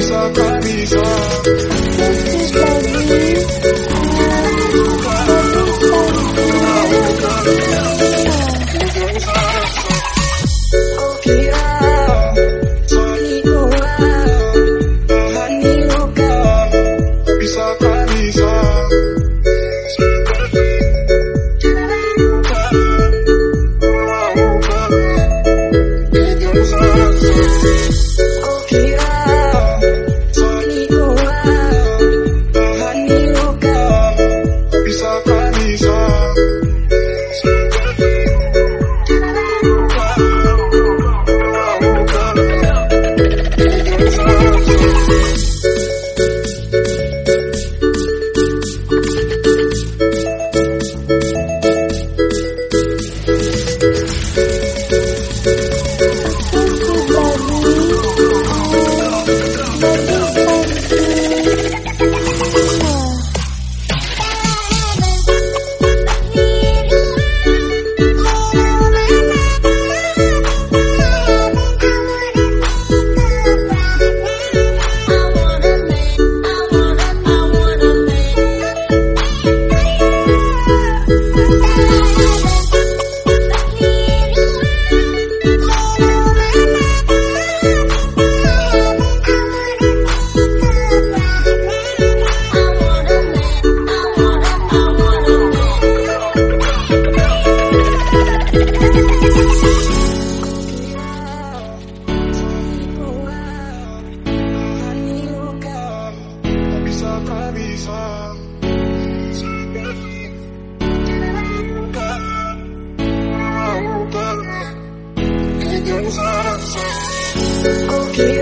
Bisa, bisa Okay.